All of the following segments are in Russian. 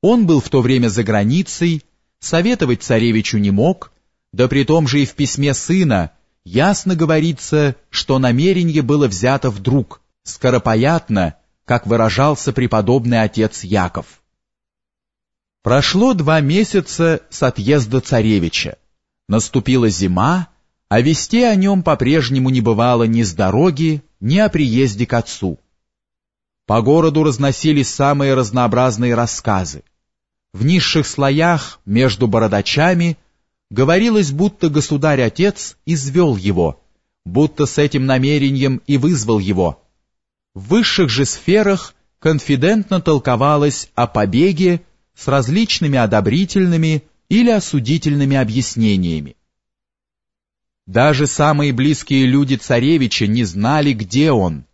Он был в то время за границей, советовать царевичу не мог, да при том же и в письме сына ясно говорится, что намерение было взято вдруг, скоропоятно, как выражался преподобный отец Яков. Прошло два месяца с отъезда царевича. Наступила зима, а вести о нем по-прежнему не бывало ни с дороги, ни о приезде к отцу. По городу разносились самые разнообразные рассказы. В низших слоях, между бородачами, говорилось, будто государь-отец извел его, будто с этим намерением и вызвал его. В высших же сферах конфидентно толковалось о побеге с различными одобрительными или осудительными объяснениями. Даже самые близкие люди царевича не знали, где он,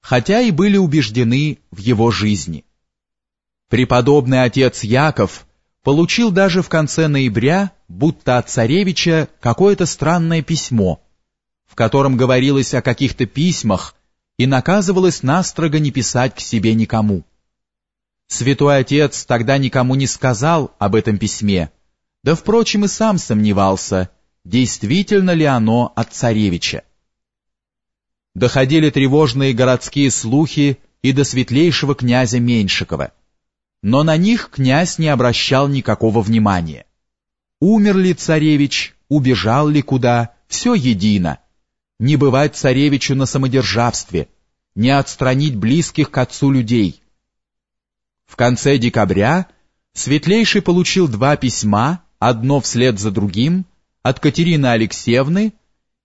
хотя и были убеждены в его жизни. Преподобный отец Яков получил даже в конце ноября, будто от царевича, какое-то странное письмо, в котором говорилось о каких-то письмах и наказывалось настрого не писать к себе никому. Святой отец тогда никому не сказал об этом письме, да, впрочем, и сам сомневался, действительно ли оно от царевича. Доходили тревожные городские слухи и до светлейшего князя Меньшикова но на них князь не обращал никакого внимания. Умер ли царевич, убежал ли куда, все едино. Не бывать царевичу на самодержавстве, не отстранить близких к отцу людей. В конце декабря Светлейший получил два письма, одно вслед за другим, от Катерины Алексеевны,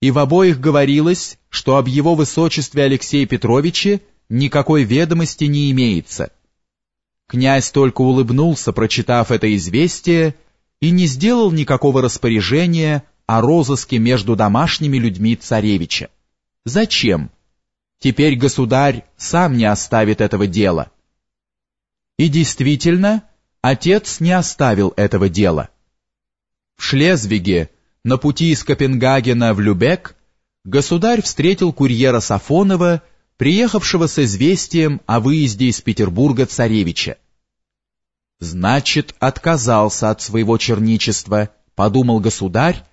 и в обоих говорилось, что об его высочестве Алексее Петровиче никакой ведомости не имеется – Князь только улыбнулся, прочитав это известие, и не сделал никакого распоряжения о розыске между домашними людьми царевича. Зачем? Теперь государь сам не оставит этого дела. И действительно, отец не оставил этого дела. В Шлезвиге, на пути из Копенгагена в Любек, государь встретил курьера Сафонова приехавшего с известием о выезде из Петербурга царевича. «Значит, отказался от своего черничества», — подумал государь,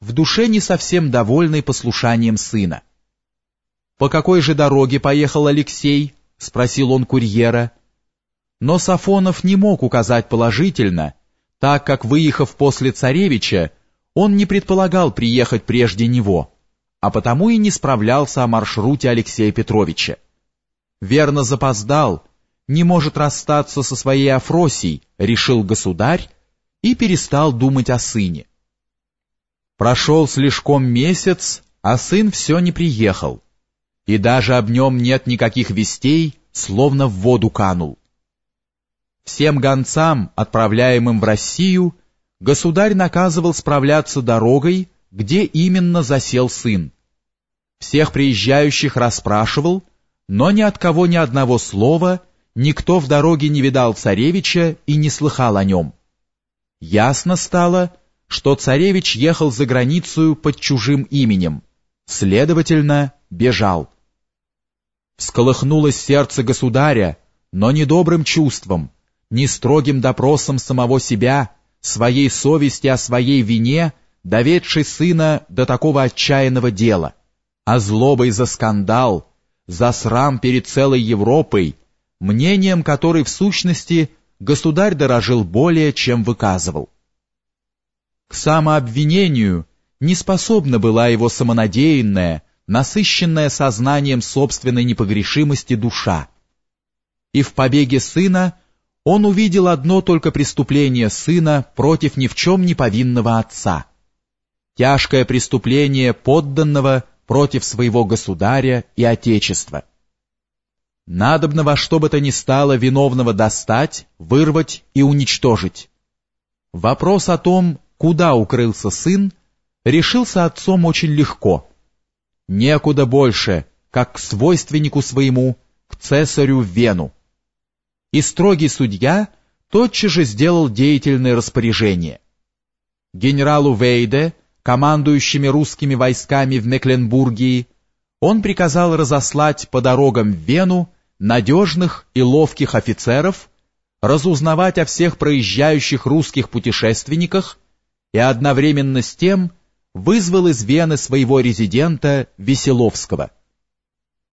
в душе не совсем довольный послушанием сына. «По какой же дороге поехал Алексей?» — спросил он курьера. Но Сафонов не мог указать положительно, так как, выехав после царевича, он не предполагал приехать прежде него а потому и не справлялся о маршруте Алексея Петровича. Верно запоздал, не может расстаться со своей Афросией, решил государь и перестал думать о сыне. Прошел слишком месяц, а сын все не приехал, и даже об нем нет никаких вестей, словно в воду канул. Всем гонцам, отправляемым в Россию, государь наказывал справляться дорогой, где именно засел сын, всех приезжающих расспрашивал, но ни от кого ни одного слова, никто в дороге не видал царевича и не слыхал о нем. Ясно стало, что царевич ехал за границу под чужим именем, следовательно, бежал. Всколыхнулось сердце государя, но не добрым чувством, не строгим допросом самого себя, своей совести о своей вине, доведшей сына до такого отчаянного дела а злобой за скандал, за срам перед целой Европой, мнением которой в сущности государь дорожил более, чем выказывал. К самообвинению не способна была его самонадеянная, насыщенная сознанием собственной непогрешимости душа. И в побеге сына он увидел одно только преступление сына против ни в чем не повинного отца. Тяжкое преступление подданного – против своего государя и отечества. Надобно во что бы то ни стало виновного достать, вырвать и уничтожить. Вопрос о том, куда укрылся сын, решился отцом очень легко. Некуда больше, как к свойственнику своему, к цесарю в Вену. И строгий судья тотчас же сделал деятельное распоряжение. Генералу Вейде командующими русскими войсками в Мекленбургии, он приказал разослать по дорогам в Вену надежных и ловких офицеров, разузнавать о всех проезжающих русских путешественниках и одновременно с тем вызвал из Вены своего резидента Веселовского.